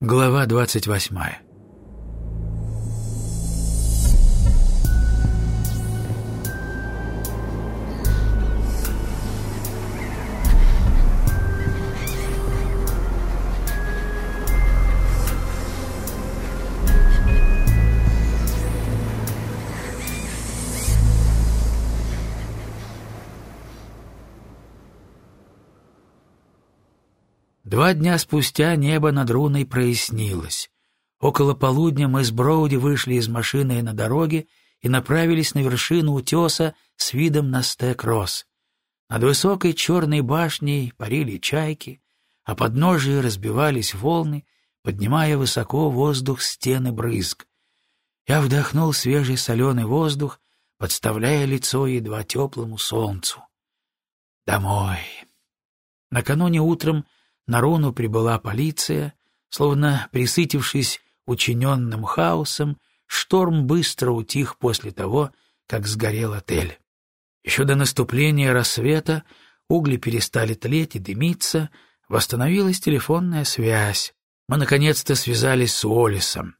Глава 28. Два дня спустя небо над руной прояснилось. Около полудня мы с Броуди вышли из машины на дороге и направились на вершину утеса с видом на Стек-Росс. Над высокой черной башней парили чайки, а под ножи разбивались волны, поднимая высоко воздух стены брызг. Я вдохнул свежий соленый воздух, подставляя лицо едва теплому солнцу. Домой. Накануне утром на Руну прибыла полиция, словно присытившись учиненным хаосом, шторм быстро утих после того, как сгорел отель. Еще до наступления рассвета угли перестали тлеть и дымиться, восстановилась телефонная связь. Мы наконец-то связались с Уоллесом.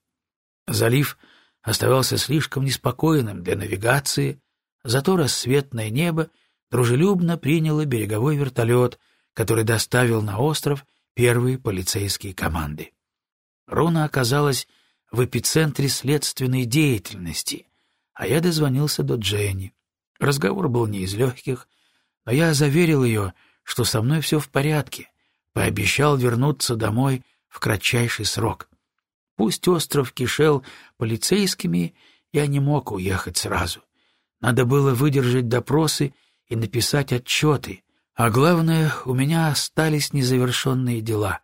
Залив оставался слишком неспокойным для навигации, зато рассветное небо дружелюбно приняло береговой вертолет, который доставил на остров первые полицейские команды. Руна оказалась в эпицентре следственной деятельности, а я дозвонился до Дженни. Разговор был не из легких, но я заверил ее, что со мной все в порядке, пообещал вернуться домой в кратчайший срок. Пусть остров кишел полицейскими, я не мог уехать сразу. Надо было выдержать допросы и написать отчеты, а главное, у меня остались незавершенные дела.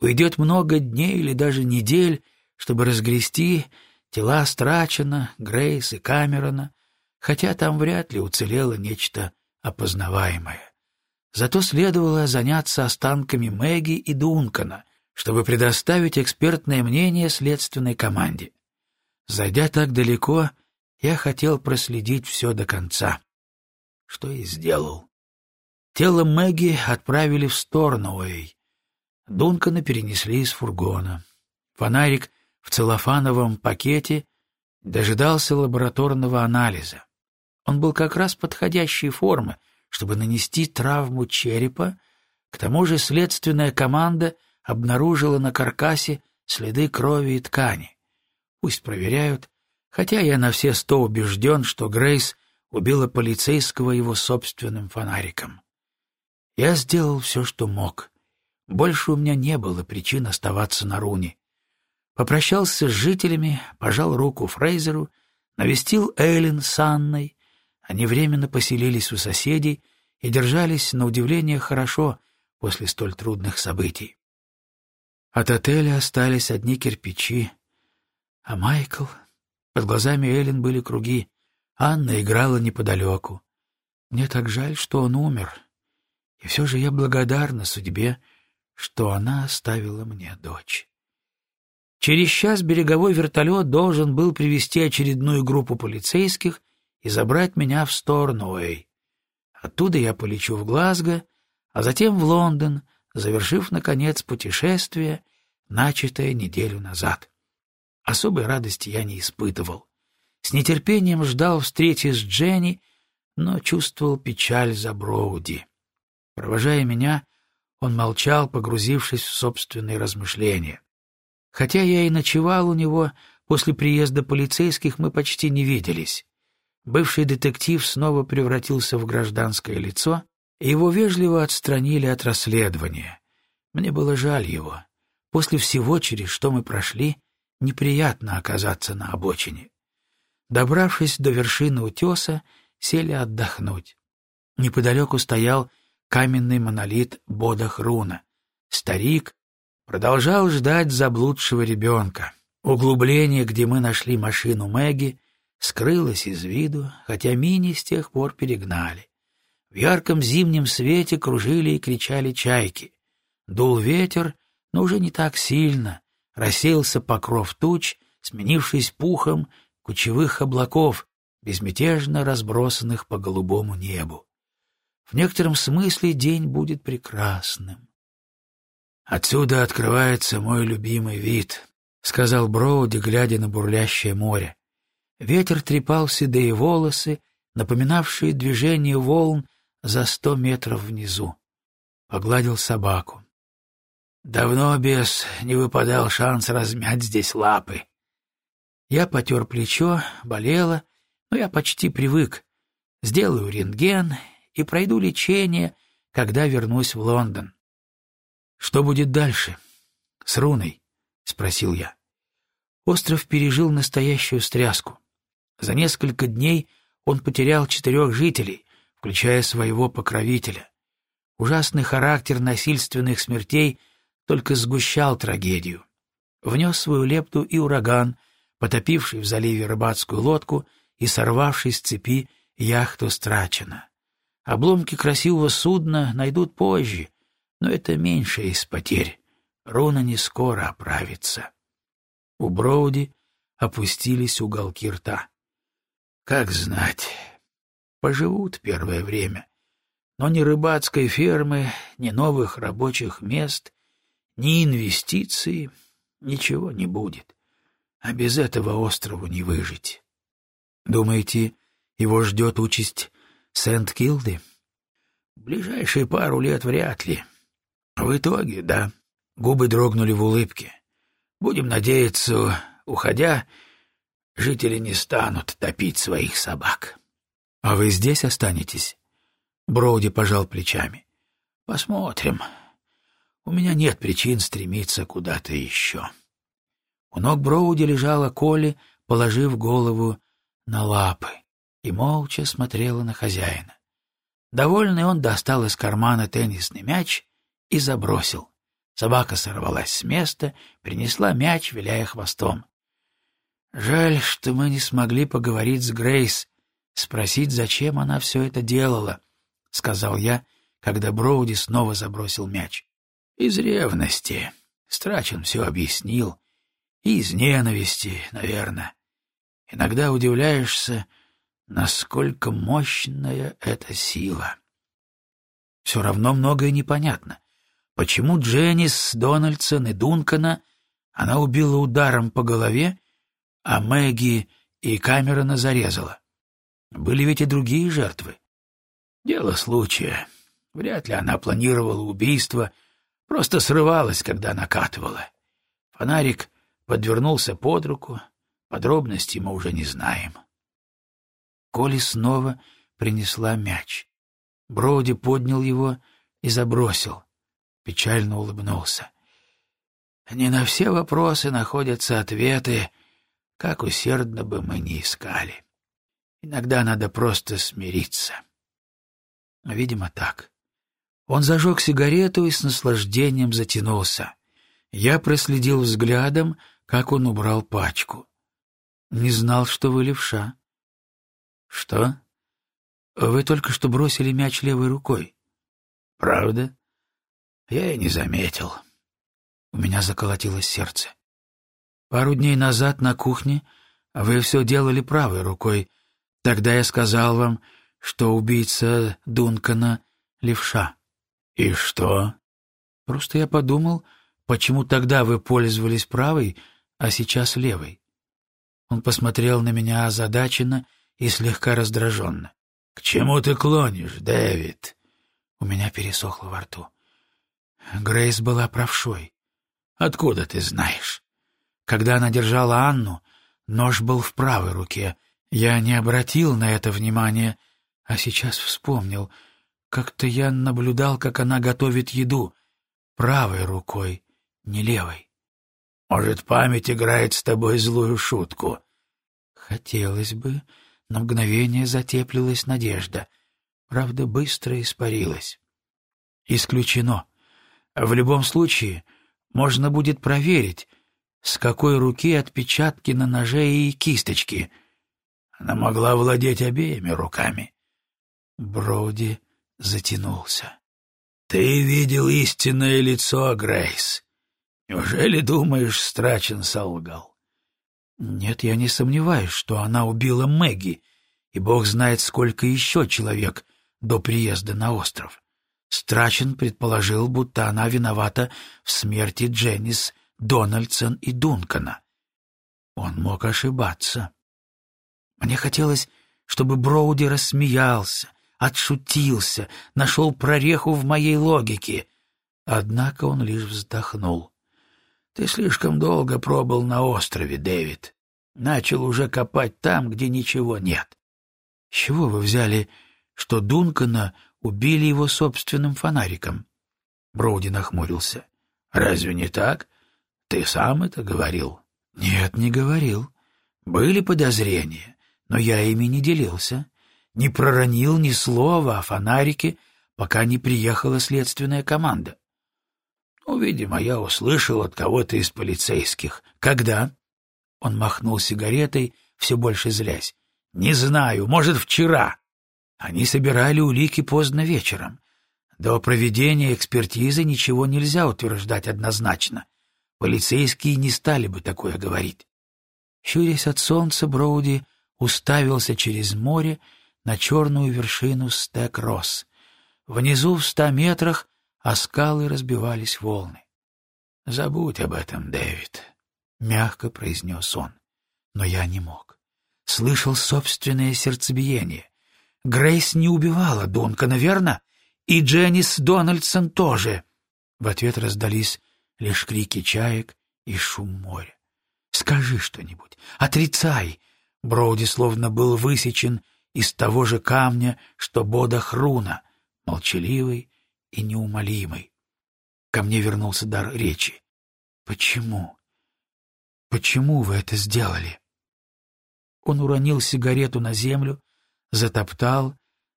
Уйдет много дней или даже недель, чтобы разгрести тела Страчена, Грейс и Камерона, хотя там вряд ли уцелело нечто опознаваемое. Зато следовало заняться останками Мэгги и Дункана, чтобы предоставить экспертное мнение следственной команде. Зайдя так далеко, я хотел проследить все до конца, что и сделал. Тело Мэгги отправили в Сторнуэй. Дункана перенесли из фургона. Фонарик в целлофановом пакете дожидался лабораторного анализа. Он был как раз подходящей формы, чтобы нанести травму черепа, к тому же следственная команда обнаружила на каркасе следы крови и ткани. Пусть проверяют, хотя я на все сто убежден, что Грейс убила полицейского его собственным фонариком. Я сделал все, что мог. Больше у меня не было причин оставаться на руне. Попрощался с жителями, пожал руку Фрейзеру, навестил Эйлин с Анной. Они временно поселились у соседей и держались, на удивление, хорошо после столь трудных событий. От отеля остались одни кирпичи, а Майкл... Под глазами Эллен были круги. Анна играла неподалеку. Мне так жаль, что он умер. И все же я благодарна судьбе, что она оставила мне дочь. Через час береговой вертолет должен был привести очередную группу полицейских и забрать меня в Сторнуэй. Оттуда я полечу в Глазго, а затем в Лондон, завершив, наконец, путешествие, начатое неделю назад. Особой радости я не испытывал. С нетерпением ждал встречи с Дженни, но чувствовал печаль за Броуди. Провожая меня, он молчал, погрузившись в собственные размышления. Хотя я и ночевал у него, после приезда полицейских мы почти не виделись. Бывший детектив снова превратился в гражданское лицо, и его вежливо отстранили от расследования. Мне было жаль его. После всего, через что мы прошли, неприятно оказаться на обочине. Добравшись до вершины утеса, сели отдохнуть. Неподалеку стоял каменный монолит Бодахруна. Старик продолжал ждать заблудшего ребенка. Углубление, где мы нашли машину Мэгги, скрылось из виду, хотя Мини с тех пор перегнали. В ярком зимнем свете кружили и кричали чайки. Дул ветер, но уже не так сильно. Рассеялся покров туч, сменившись пухом кучевых облаков, безмятежно разбросанных по голубому небу. В некотором смысле день будет прекрасным. «Отсюда открывается мой любимый вид», — сказал Броуди, глядя на бурлящее море. Ветер трепал седые волосы, напоминавшие движение волн за сто метров внизу. Погладил собаку. Давно без не выпадал шанс размять здесь лапы. Я потер плечо, болело, но я почти привык. Сделаю рентген и пройду лечение, когда вернусь в Лондон. Что будет дальше? С руной? спросил я. Остров пережил настоящую стряску. За несколько дней он потерял четырех жителей, включая своего покровителя. Ужасный характер насильственных смертей только сгущал трагедию. Внес свою лепту и ураган, потопивший в заливе рыбацкую лодку и сорвавший с цепи яхту Страчена. Обломки красивого судна найдут позже, но это меньше из потерь. Руна не скоро оправится. У Броуди опустились уголки рта. Как знать, поживут первое время, но ни рыбацкой фермы, ни новых рабочих мест, ни инвестиций, ничего не будет. А без этого острову не выжить. Думаете, его ждет участь Сент-Килды? Ближайшие пару лет вряд ли. В итоге, да. Губы дрогнули в улыбке. Будем надеяться, уходя, жители не станут топить своих собак. — А вы здесь останетесь? Броуди пожал плечами. — Посмотрим. У меня нет причин стремиться куда-то еще. У ног Броуди лежала Коли, положив голову на лапы, и молча смотрела на хозяина. Довольный он достал из кармана теннисный мяч и забросил. Собака сорвалась с места, принесла мяч, виляя хвостом. «Жаль, что мы не смогли поговорить с Грейс, спросить, зачем она все это делала», — сказал я, когда Броуди снова забросил мяч. «Из ревности», — Страчен все объяснил, — «и из ненависти, наверное. Иногда удивляешься, насколько мощная эта сила». Все равно многое непонятно. Почему Дженнис, Дональдсон и Дункана она убила ударом по голове, а Мэгги и Камерона зарезала? Были ведь и другие жертвы. Дело случая. Вряд ли она планировала убийство, просто срывалась, когда накатывала. Фонарик подвернулся под руку, подробностей мы уже не знаем. Коли снова принесла мяч. Броуди поднял его и забросил печально улыбнулся. Не на все вопросы находятся ответы, как усердно бы мы ни искали. Иногда надо просто смириться. Видимо, так. Он зажег сигарету и с наслаждением затянулся. Я проследил взглядом, как он убрал пачку. Не знал, что вы левша. Что? Вы только что бросили мяч левой рукой. Правда? Я и не заметил. У меня заколотилось сердце. Пару дней назад на кухне вы все делали правой рукой. Тогда я сказал вам, что убийца Дункана — левша. И что? Просто я подумал, почему тогда вы пользовались правой, а сейчас левой. Он посмотрел на меня озадаченно и слегка раздраженно. — К чему ты клонишь, Дэвид? У меня пересохло во рту. Грейс была правшой. Откуда ты знаешь? Когда она держала Анну, нож был в правой руке. Я не обратил на это внимания, а сейчас вспомнил. Как-то я наблюдал, как она готовит еду. Правой рукой, не левой. Может, память играет с тобой злую шутку? Хотелось бы. На мгновение затеплилась надежда. Правда, быстро испарилась. Исключено. В любом случае, можно будет проверить, с какой руки отпечатки на ноже и кисточки. Она могла владеть обеими руками. Броуди затянулся. — Ты видел истинное лицо, Грейс. Неужели думаешь, Страчен солгал? — Нет, я не сомневаюсь, что она убила Мэгги, и бог знает, сколько еще человек до приезда на остров. Страчен предположил, будто она виновата в смерти Дженнис, Дональдсон и Дункана. Он мог ошибаться. Мне хотелось, чтобы Броуди рассмеялся, отшутился, нашел прореху в моей логике. Однако он лишь вздохнул. «Ты слишком долго пробыл на острове, Дэвид. Начал уже копать там, где ничего нет. С чего вы взяли, что Дункана убили его собственным фонариком?» Броуди нахмурился. «Разве не так? Ты сам это говорил?» «Нет, не говорил. Были подозрения, но я ими не делился. Не проронил ни слова о фонарике, пока не приехала следственная команда. Ну, видимо, я услышал от кого-то из полицейских. Когда? Он махнул сигаретой, все больше злясь. Не знаю, может, вчера. Они собирали улики поздно вечером. До проведения экспертизы ничего нельзя утверждать однозначно. Полицейские не стали бы такое говорить. Щурясь от солнца, Броуди уставился через море на черную вершину Стек-Росс. Внизу, в ста метрах, а скалы разбивались волны. «Забудь об этом, Дэвид», — мягко произнес он. Но я не мог. Слышал собственное сердцебиение. Грейс не убивала Дункана, верно? И Дженнис Дональдсон тоже. В ответ раздались лишь крики чаек и шум моря. «Скажи что-нибудь, отрицай!» Броуди словно был высечен из того же камня, что Бода Хруна, молчаливый и неумолимый. Ко мне вернулся дар речи. «Почему? Почему вы это сделали?» Он уронил сигарету на землю, затоптал,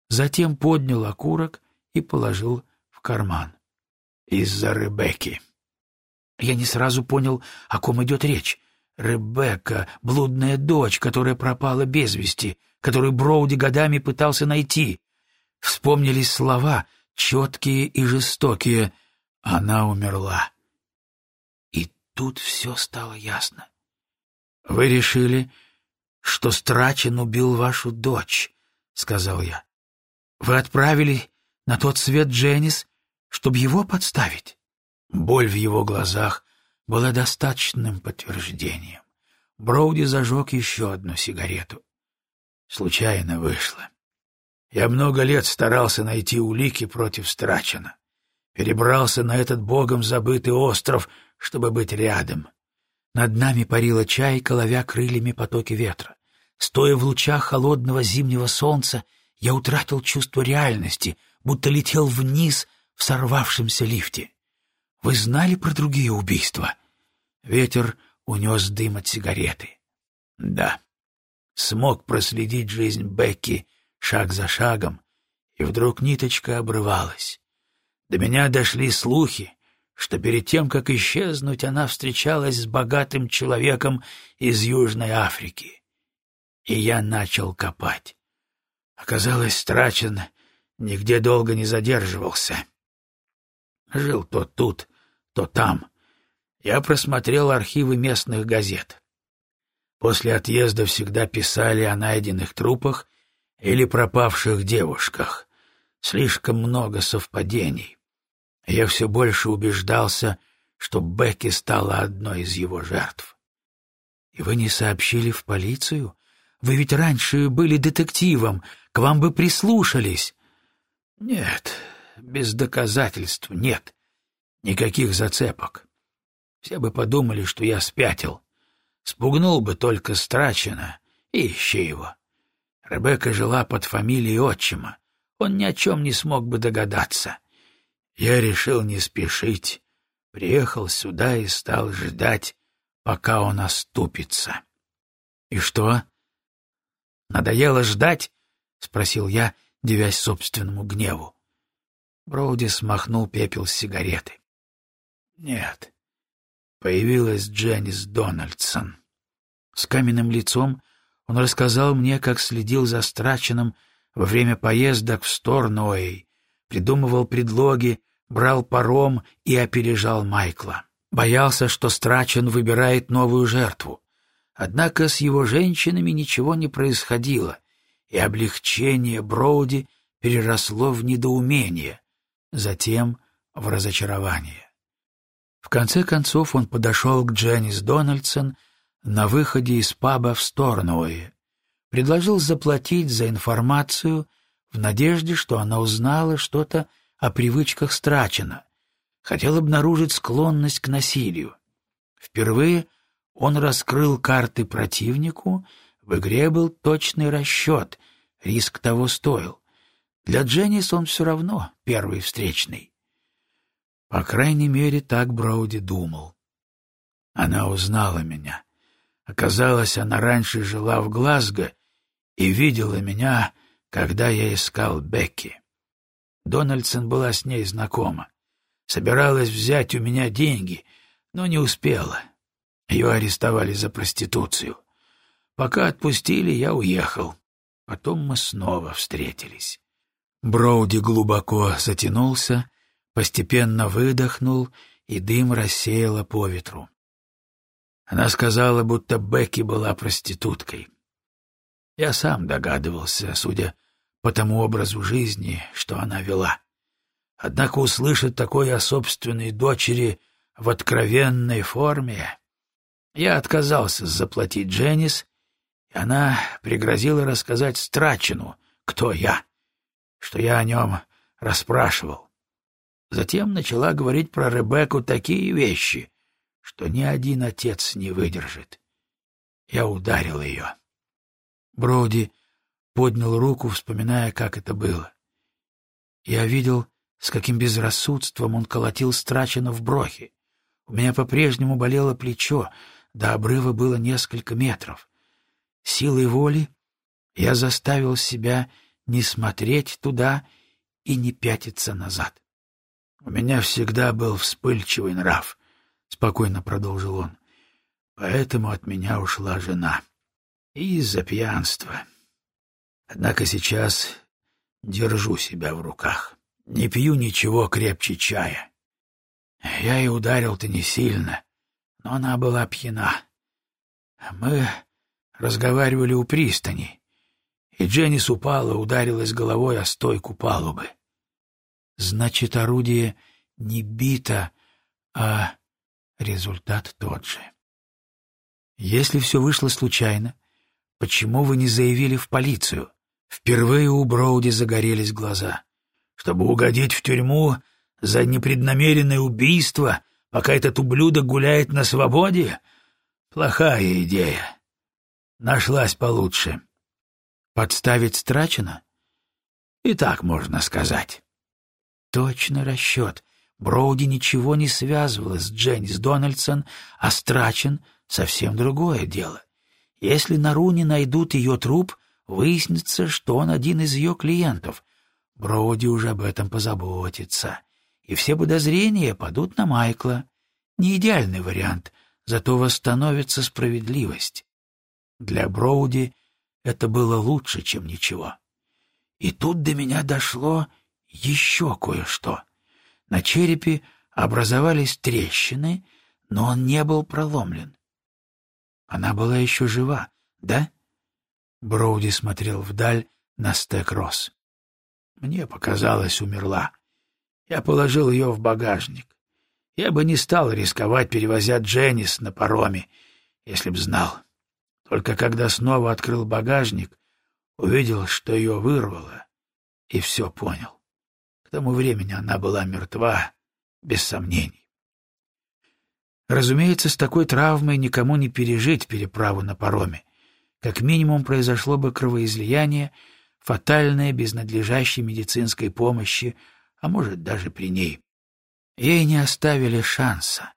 затем поднял окурок и положил в карман. «Из-за Ребекки». Я не сразу понял, о ком идет речь. Ребекка, блудная дочь, которая пропала без вести, которую Броуди годами пытался найти. Вспомнились слова, четкие и жестокие. Она умерла. И тут все стало ясно. «Вы решили, что Страчен убил вашу дочь», — сказал я. «Вы отправили на тот свет Дженнис, чтобы его подставить?» Боль в его глазах была достаточным подтверждением. Броуди зажег еще одну сигарету. Случайно вышло. Я много лет старался найти улики против Страчена. Перебрался на этот богом забытый остров, чтобы быть рядом. Над нами парила чайка, ловя крыльями потоки ветра. Стоя в лучах холодного зимнего солнца, я утратил чувство реальности, будто летел вниз в сорвавшемся лифте. Вы знали про другие убийства? Ветер унес дым от сигареты. Да. Смог проследить жизнь Бекки шаг за шагом, и вдруг ниточка обрывалась. До меня дошли слухи, что перед тем, как исчезнуть, она встречалась с богатым человеком из Южной Африки. И я начал копать. Оказалось, Страчен нигде долго не задерживался. Жил то тут, то там. Я просмотрел архивы местных газет. После отъезда всегда писали о найденных трупах или пропавших девушках. Слишком много совпадений. Я все больше убеждался, что Бекки стала одной из его жертв. И вы не сообщили в полицию? Вы ведь раньше были детективом, к вам бы прислушались. Нет, без доказательств нет. Никаких зацепок. Все бы подумали, что я спятил. Спугнул бы только Страчина и ищи его. Ребекка жила под фамилией отчима. Он ни о чем не смог бы догадаться. Я решил не спешить. Приехал сюда и стал ждать, пока он оступится. — И что? — Надоело ждать? — спросил я, девясь собственному гневу. Броуди смахнул пепел с сигареты. — Нет. Появилась Дженнис Дональдсон. С каменным лицом он рассказал мне, как следил за Страченом во время поездок в Сторнуэй, придумывал предлоги, брал паром и опережал Майкла. Боялся, что Страчен выбирает новую жертву. Однако с его женщинами ничего не происходило, и облегчение Броуди переросло в недоумение. затем в разочарование. В конце концов он подошел к Дженнис Дональдсон на выходе из паба в Сторнуэе, предложил заплатить за информацию в надежде, что она узнала что-то о привычках Страчена, хотел обнаружить склонность к насилию. Впервые он раскрыл карты противнику, в игре был точный расчет, риск того стоил. Для Дженнис он все равно первый встречный. По крайней мере, так Броуди думал. Она узнала меня. Оказалось, она раньше жила в Глазго и видела меня, когда я искал Бекки. Дональдсон была с ней знакома. Собиралась взять у меня деньги, но не успела. Ее арестовали за проституцию. Пока отпустили, я уехал. Потом мы снова встретились. Броуди глубоко затянулся, постепенно выдохнул, и дым рассеяло по ветру. Она сказала, будто Бекки была проституткой. Я сам догадывался, судя по тому образу жизни, что она вела. Однако услышать такое о собственной дочери в откровенной форме... Я отказался заплатить Дженнис, и она пригрозила рассказать Страчину, кто я, что я о нем расспрашивал. Затем начала говорить про Ребекку такие вещи, что ни один отец не выдержит. Я ударил ее. Броуди поднял руку, вспоминая, как это было. Я видел, с каким безрассудством он колотил Страчина в брохе. У меня по-прежнему болело плечо, до обрыва было несколько метров. Силой воли я заставил себя не смотреть туда и не пятиться назад. «У меня всегда был вспыльчивый нрав», — спокойно продолжил он. «Поэтому от меня ушла жена. Из-за пьянства. Однако сейчас держу себя в руках. Не пью ничего крепче чая. Я и ударил-то не сильно, но она была пьяна. Мы разговаривали у пристани, и Дженнис упала, ударилась головой о стойку палубы. Значит, орудие не бито, а результат тот же. Если все вышло случайно, почему вы не заявили в полицию? Впервые у Броуди загорелись глаза. Чтобы угодить в тюрьму за непреднамеренное убийство — пока этот ублюдок гуляет на свободе? Плохая идея. Нашлась получше. Подставить Страчина? И так можно сказать. Точно расчет. Броуди ничего не связывало с Дженнис Дональдсон, а Страчен — совсем другое дело. Если на Руне найдут ее труп, выяснится, что он один из ее клиентов. Броуди уже об этом позаботится и все подозрения падут на Майкла. Не идеальный вариант, зато восстановится справедливость. Для Броуди это было лучше, чем ничего. И тут до меня дошло еще кое-что. На черепе образовались трещины, но он не был проломлен. Она была еще жива, да? Броуди смотрел вдаль на стек роз. Мне показалось, умерла. Я положил ее в багажник. Я бы не стал рисковать, перевозя Дженнис на пароме, если б знал. Только когда снова открыл багажник, увидел, что ее вырвало, и все понял. К тому времени она была мертва, без сомнений. Разумеется, с такой травмой никому не пережить переправу на пароме. Как минимум произошло бы кровоизлияние, фатальное без надлежащей медицинской помощи, а может, даже при ней. Ей не оставили шанса.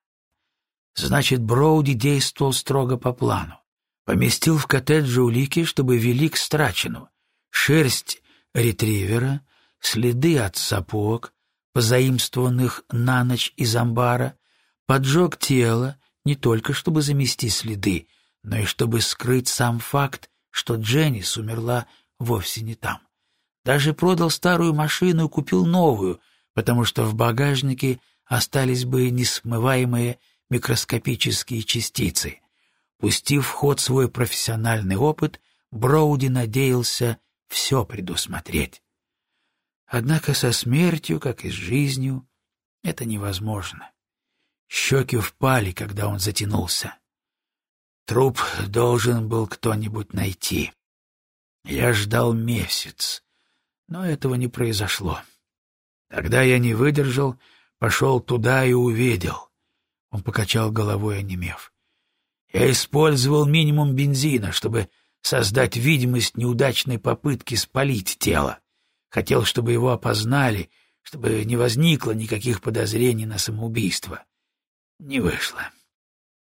Значит, Броуди действовал строго по плану. Поместил в коттедже улики, чтобы вели к страчену. Шерсть ретривера, следы от сапог, позаимствованных на ночь из амбара, поджег тело не только чтобы замести следы, но и чтобы скрыть сам факт, что Дженнис умерла вовсе не там. Даже продал старую машину и купил новую, потому что в багажнике остались бы несмываемые микроскопические частицы. Пустив в ход свой профессиональный опыт, Броуди надеялся все предусмотреть. Однако со смертью, как и с жизнью, это невозможно. Щеки впали, когда он затянулся. Труп должен был кто-нибудь найти. Я ждал месяц, но этого не произошло. Тогда я не выдержал, пошел туда и увидел. Он покачал головой, онемев. Я использовал минимум бензина, чтобы создать видимость неудачной попытки спалить тело. Хотел, чтобы его опознали, чтобы не возникло никаких подозрений на самоубийство. Не вышло.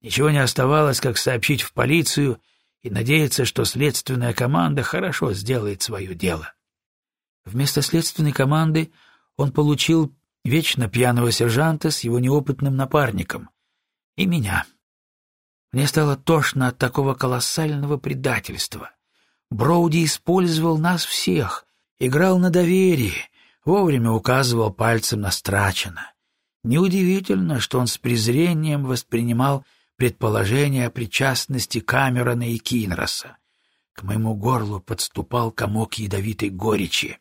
Ничего не оставалось, как сообщить в полицию и надеяться, что следственная команда хорошо сделает свое дело. Вместо следственной команды он получил вечно пьяного сержанта с его неопытным напарником и меня. Мне стало тошно от такого колоссального предательства. Броуди использовал нас всех, играл на доверии, вовремя указывал пальцем на Страчина. Неудивительно, что он с презрением воспринимал предположение о причастности Камерона и Кинроса. К моему горлу подступал комок ядовитой горечи.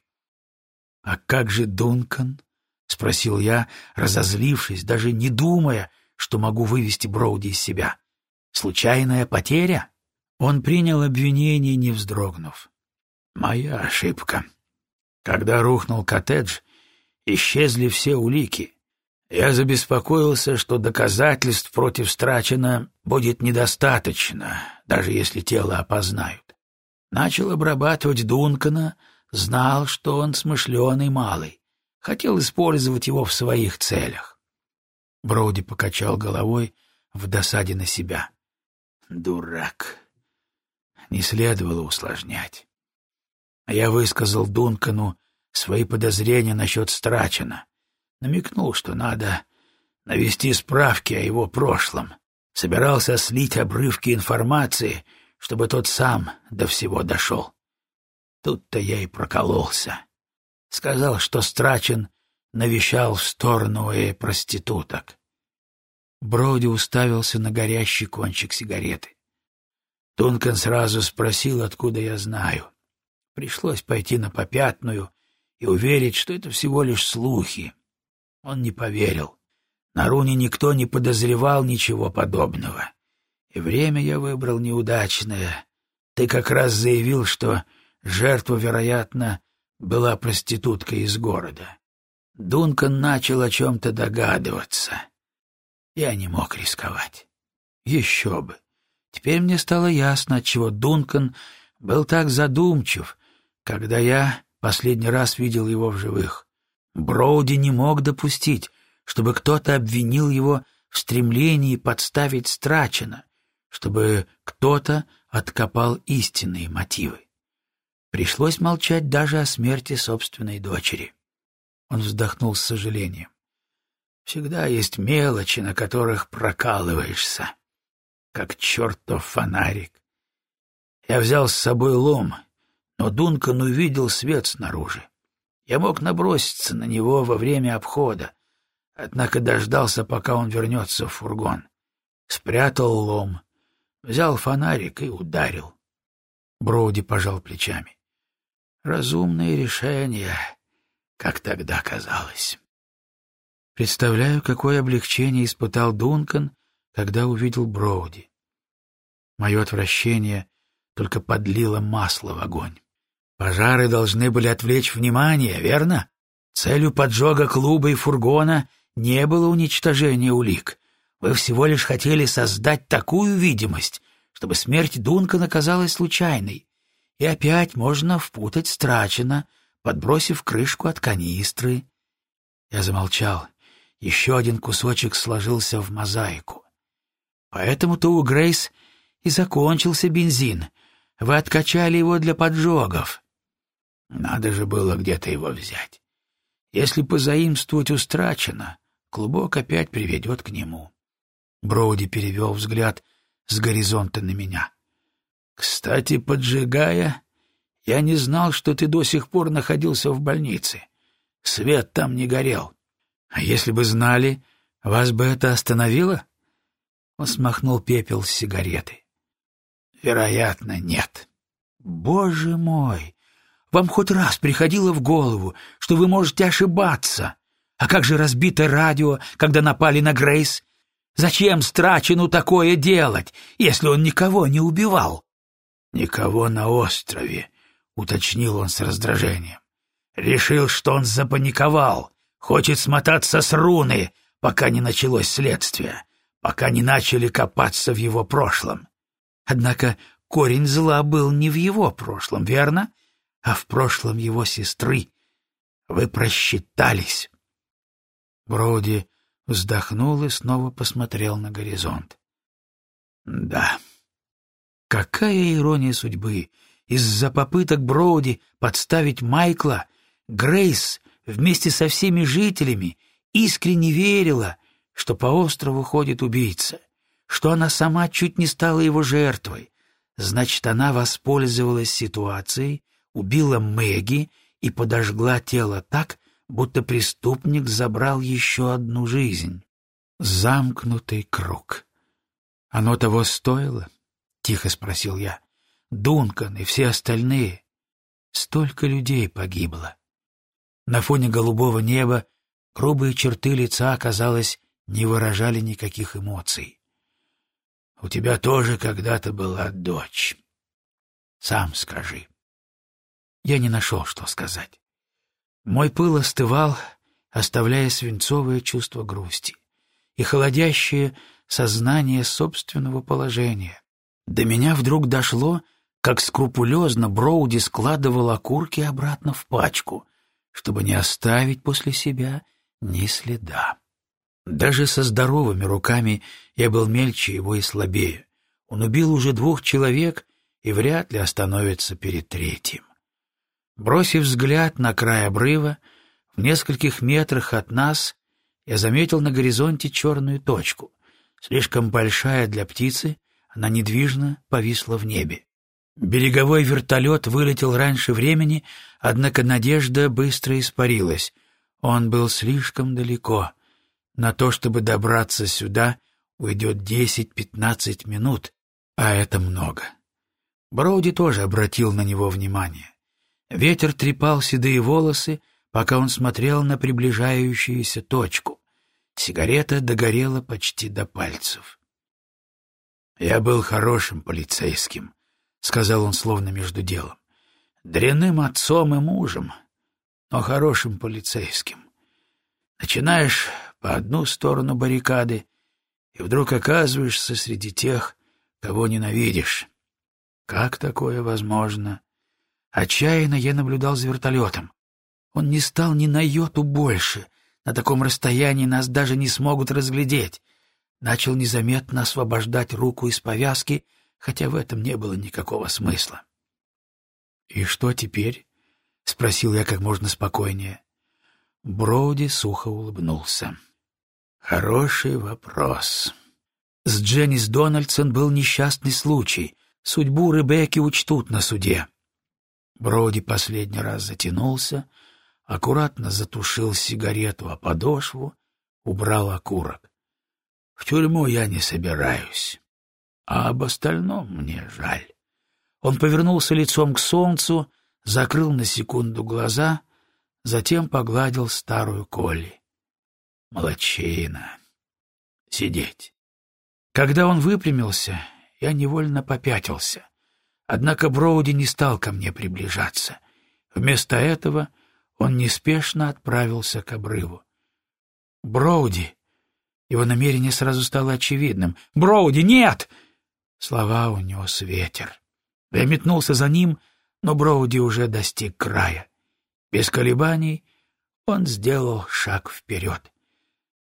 — А как же Дункан? — спросил я, разозлившись, даже не думая, что могу вывести Броуди из себя. Случайная потеря? Он принял обвинение, не вздрогнув. Моя ошибка. Когда рухнул коттедж, исчезли все улики. Я забеспокоился, что доказательств против Страчена будет недостаточно, даже если тело опознают. Начал обрабатывать Дункана, знал, что он смышленый малый, хотел использовать его в своих целях. Броуди покачал головой в досаде на себя. Дурак. Не следовало усложнять. Я высказал Дункану свои подозрения насчет Страчена. Намекнул, что надо навести справки о его прошлом. Собирался слить обрывки информации, чтобы тот сам до всего дошел. Тут-то я и прокололся. Сказал, что Страчен навещал в сторону и проституток. Броуди уставился на горящий кончик сигареты. Тункан сразу спросил, откуда я знаю. Пришлось пойти на попятную и уверить, что это всего лишь слухи. Он не поверил. На руне никто не подозревал ничего подобного. И время я выбрал неудачное. Ты как раз заявил, что жертва, вероятно, была проституткой из города. Дункан начал о чем-то догадываться. Я не мог рисковать. Еще бы. Теперь мне стало ясно, отчего Дункан был так задумчив, когда я последний раз видел его в живых. Броуди не мог допустить, чтобы кто-то обвинил его в стремлении подставить Страчена, чтобы кто-то откопал истинные мотивы. Пришлось молчать даже о смерти собственной дочери. Он вздохнул с сожалением. Всегда есть мелочи, на которых прокалываешься, как чертов фонарик. Я взял с собой лом, но Дункан увидел свет снаружи. Я мог наброситься на него во время обхода, однако дождался, пока он вернется в фургон. Спрятал лом, взял фонарик и ударил. Броуди пожал плечами. Разумное решение, как тогда казалось. Представляю, какое облегчение испытал Дункан, когда увидел Броуди. Мое отвращение только подлило масло в огонь. Пожары должны были отвлечь внимание, верно? Целью поджога клуба и фургона не было уничтожение улик. Вы всего лишь хотели создать такую видимость, чтобы смерть Дункана казалась случайной. И опять можно впутать Страчена, подбросив крышку от канистры. Я замолчал, еще один кусочек сложился в мозаику. Поэтому-то у Грейс и закончился бензин. Вы откачали его для поджогов. Надо же было где-то его взять. Если позаимствовать устрачено, клубок опять приведет к нему. Броуди перевел взгляд с горизонта на меня. «Кстати, поджигая, я не знал, что ты до сих пор находился в больнице. Свет там не горел. А если бы знали, вас бы это остановило? Он смахнул пепел с сигареты. Вероятно, нет. Боже мой! Вам хоть раз приходило в голову, что вы можете ошибаться? А как же разбитое радио, когда напали на Грейс? Зачем Страчину такое делать, если он никого не убивал? Никого на острове, уточнил он с раздражением. Решил, что он запаниковал, хочет смотаться с руны, пока не началось следствие, пока не начали копаться в его прошлом. Однако корень зла был не в его прошлом, верно? А в прошлом его сестры. Вы просчитались. Броди вздохнул и снова посмотрел на горизонт. Да, какая ирония судьбы! Из-за попыток Броуди подставить Майкла, Грейс вместе со всеми жителями искренне верила, что по острову ходит убийца, что она сама чуть не стала его жертвой. Значит, она воспользовалась ситуацией, убила Мэгги и подожгла тело так, будто преступник забрал еще одну жизнь. Замкнутый круг. Оно того стоило? — тихо спросил я. Дункан и все остальные. Столько людей погибло. На фоне голубого неба грубые черты лица, казалось, не выражали никаких эмоций. У тебя тоже когда-то была дочь. Сам скажи. Я не нашел, что сказать. Мой пыл остывал, оставляя свинцовое чувство грусти и холодящее сознание собственного положения. До меня вдруг дошло, как скрупулезно Броуди складывал окурки обратно в пачку, чтобы не оставить после себя ни следа. Даже со здоровыми руками я был мельче его и слабее. Он убил уже двух человек и вряд ли остановится перед третьим. Бросив взгляд на край обрыва, в нескольких метрах от нас я заметил на горизонте черную точку. Слишком большая для птицы, она недвижно повисла в небе. Береговой вертолет вылетел раньше времени, однако надежда быстро испарилась. Он был слишком далеко. На то, чтобы добраться сюда, уйдет десять-пятнадцать минут, а это много. Броуди тоже обратил на него внимание. Ветер трепал седые волосы, пока он смотрел на приближающуюся точку. Сигарета догорела почти до пальцев. «Я был хорошим полицейским», — сказал он словно между делом. «Дряным отцом и мужем, но хорошим полицейским. Начинаешь по одну сторону баррикады и вдруг оказываешься среди тех, кого ненавидишь. Как такое возможно?» Отчаянно я наблюдал за вертолетом. Он не стал ни на йоту больше. На таком расстоянии нас даже не смогут разглядеть. Начал незаметно освобождать руку из повязки — хотя в этом не было никакого смысла. «И что теперь?» — спросил я как можно спокойнее. Броуди сухо улыбнулся. «Хороший вопрос. С Дженнис Дональдсон был несчастный случай. Судьбу Ребекки учтут на суде». Броуди последний раз затянулся, аккуратно затушил сигарету о подошву, убрал окурок. «В тюрьму я не собираюсь а об остальном мне жаль. Он повернулся лицом к солнцу, закрыл на секунду глаза, затем погладил старую Колли. Молодчина. Сидеть. Когда он выпрямился, я невольно попятился. Однако Броуди не стал ко мне приближаться. Вместо этого он неспешно отправился к обрыву. «Броуди!» Его намерение сразу стало очевидным. «Броуди, нет!» Слова унес ветер. Я метнулся за ним, но Броуди уже достиг края. Без колебаний он сделал шаг вперед.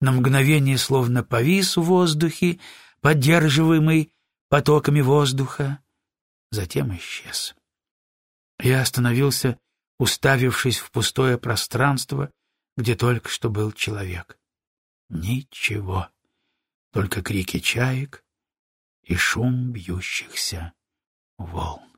На мгновение словно повис в воздухе, поддерживаемый потоками воздуха, затем исчез. Я остановился, уставившись в пустое пространство, где только что был человек. Ничего, только крики чаек, и шум бьющихся волн.